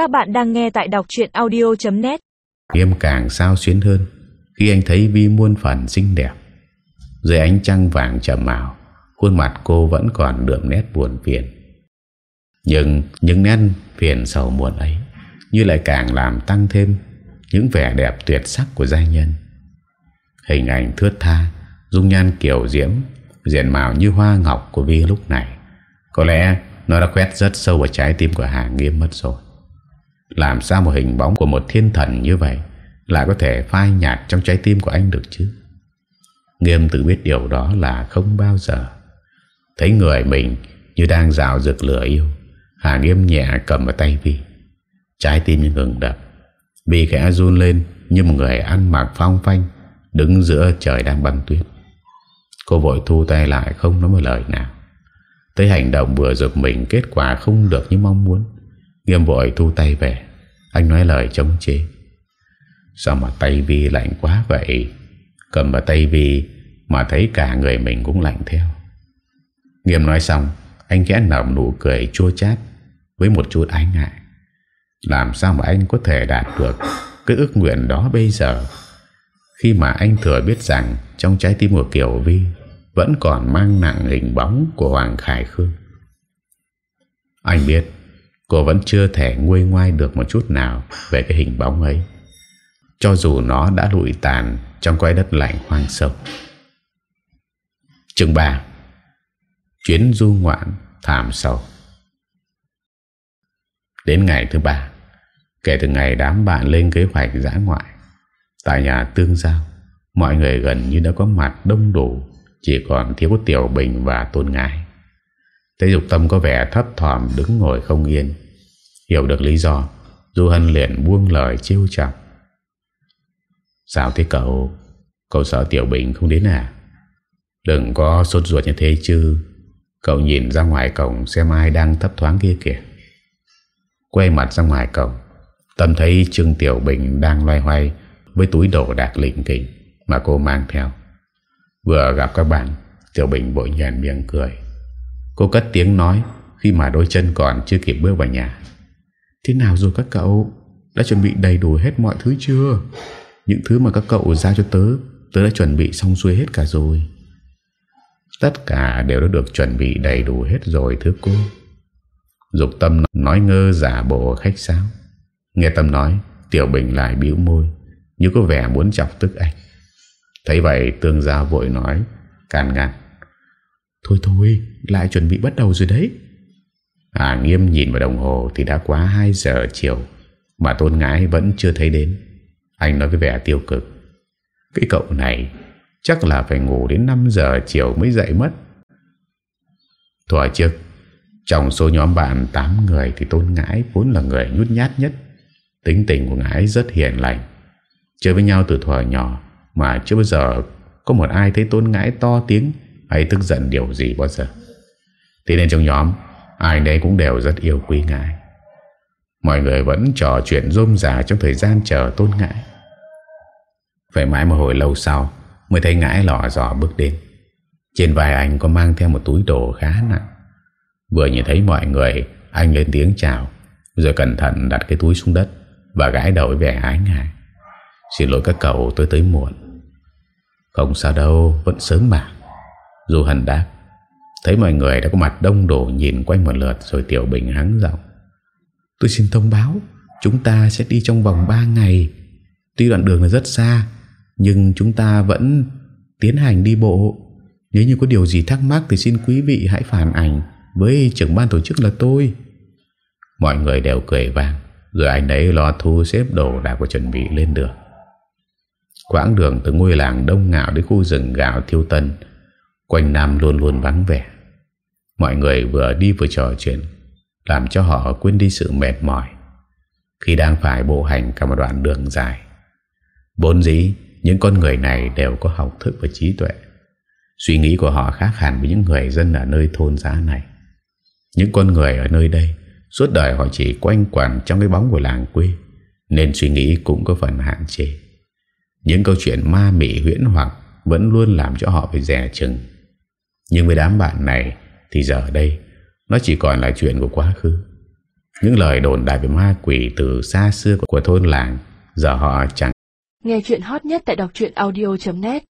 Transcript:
Các bạn đang nghe tại đọc chuyện audio.net Nghiêm càng sao xuyến hơn, Khi anh thấy Vi muôn phần xinh đẹp. Dưới ánh trăng vàng trầm màu, Khuôn mặt cô vẫn còn đượm nét buồn phiền. Nhưng những nét phiền sầu muộn ấy Như lại càng làm tăng thêm Những vẻ đẹp tuyệt sắc của giai nhân. Hình ảnh thướt tha, Dung nhan kiểu diễm, Diện mạo như hoa ngọc của Vi lúc này, Có lẽ nó đã quét rất sâu vào trái tim của Hà Nghiêm mất rồi. Làm sao một hình bóng của một thiên thần như vậy Lại có thể phai nhạt trong trái tim của anh được chứ? Nghiêm tự biết điều đó là không bao giờ. Thấy người mình như đang rào rực lửa yêu, Hà Nghiêm nhẹ cầm vào tay Vi. Trái tim như ngừng đập. Vi khẽ run lên như một người ăn mặc phong phanh, Đứng giữa trời đang băng tuyết. Cô vội thu tay lại không nói một lời nào. Tới hành động vừa giúp mình, kết quả không được như mong muốn. Nghiêm vội thu tay về. Anh nói lời chống chế. Sao mà tay Vi lạnh quá vậy? Cầm vào tay Vi Mà thấy cả người mình cũng lạnh theo. Nghiêm nói xong, Anh khẽ nở nụ cười chua chát Với một chút ái ngại. Làm sao mà anh có thể đạt được Cái ước nguyện đó bây giờ? Khi mà anh thừa biết rằng Trong trái tim của Kiều Vi Vẫn còn mang nặng hình bóng Của Hoàng Khải Khương. Anh biết Cô vẫn chưa thể nguôi ngoai được một chút nào Về cái hình bóng ấy. Cho dù nó đã lụi tàn Trong quái đất lạnh hoang sâu. Chương 3 Chuyến du ngoạn thảm sầu Đến ngày thứ ba, Kể từ ngày đám bạn lên kế hoạch giã ngoại, Tại nhà tương giao, Mọi người gần như đã có mặt đông đủ, Chỉ còn thiếu Tiểu Bình và Tôn Ngài thế Dục Tâm có vẻ thấp thỏm, đứng ngồi không yên. Hiểu được lý do, Du Hân liền buông lời chiêu chọc Sao thế cậu? Cậu sợ Tiểu Bình không đến à? Đừng có sốt ruột như thế chứ. Cậu nhìn ra ngoài cổng Xem ai đang thấp thoáng kia kìa. Quay mặt ra ngoài cổng, Tâm thấy Trương Tiểu Bình đang loay hoay Với túi đồ đạc lịnh kỉnh Mà cô mang theo. Vừa gặp các bạn, Tiểu Bình bội nhàn miệng cười. Cô cất tiếng nói Khi mà đôi chân còn chưa kịp bước vào nhà. Thế nào rồi các cậu? Đã chuẩn bị đầy đủ hết mọi thứ chưa? Những thứ mà các cậu giao cho tớ Tớ đã chuẩn bị xong xuôi hết cả rồi. Tất cả đều đã được chuẩn bị đầy đủ hết rồi, thưa cô. Dục tâm nói ngơ giả bộ khách sáo. Nghe tâm nói, Tiểu Bình lại biểu môi, Như có vẻ muốn chọc tức anh. Thấy vậy, tương giao vội nói, Càn ngăn. Thôi thôi, lại chuẩn bị bắt đầu rồi đấy. Hà nghiêm nhìn vào đồng hồ Thì đã quá 2 giờ chiều, Mà tôn ngái vẫn chưa thấy đến. Anh nói với vẻ tiêu cực. Cái cậu này, Chắc là phải ngủ đến 5 giờ chiều mới dậy mất. Thỏa trước, Trong số nhóm bạn 8 người Thì tôn ngãi vốn là người nhút nhát nhất. Tính tình của ngãi rất hiền lành. Chơi với nhau từ thuở nhỏ, Mà chưa bao giờ Có một ai thấy tôn ngãi to tiếng hay tức giận điều gì bao giờ? Thế nên trong nhóm, Ai đấy cũng đều rất yêu quý ngài. Mọi người vẫn trò chuyện rôm rả Trong thời gian chờ tôn ngãi Phải mãi một hồi lâu sau, Mới thấy ngãi lọ giò bước đến. Trên vai anh có mang theo một túi đồ khá nặng. Vừa nhìn thấy mọi người, Anh lên tiếng chào, Rồi cẩn thận đặt cái túi xuống đất Và gãi đầu với vẻ ái ngại. Xin lỗi các cậu, tôi tới muộn. Không sao đâu, Vẫn sớm mà. Du Hân đáp. Thấy mọi người đã có mặt đông đổ nhìn quanh một lượt Rồi Tiểu Bình hắng giọng. Tôi xin thông báo, Chúng ta sẽ đi trong vòng 3 ngày. Tuy đoạn đường là rất xa, Nhưng chúng ta vẫn tiến hành đi bộ. Nếu như có điều gì thắc mắc Thì xin quý vị hãy phản ảnh Với trưởng ban tổ chức là tôi. Mọi người đều cười vang Rồi anh ấy lo thu xếp đồ đạc và chuẩn bị lên đường. Quãng đường từ ngôi làng đông ngạo Đến khu rừng gạo thiêu tân Quanh Nam luôn luôn vắng vẻ. Mọi người vừa đi vừa trò chuyện, Làm cho họ quên đi sự mệt mỏi Khi đang phải bộ hành cả một đoạn đường dài. Bốn dĩ, Những con người này đều có học thức và trí tuệ. Suy nghĩ của họ khác hẳn với những người dân ở nơi thôn giá này. Những con người ở nơi đây, Suốt đời họ chỉ quanh quẩn trong cái bóng của làng quê, Nên suy nghĩ cũng có phần hạn chế. Những câu chuyện ma mị huyễn hoặc Vẫn luôn làm cho họ phải rẻ chừng. Nhưng với đám bạn này Thì giờ đây Nó chỉ còn là chuyện của quá khứ. Những lời đồn đại về ma quỷ từ xa xưa của thôn làng Giờ họ chẳng Nghe chuyện hot nhất tại đọc audio.net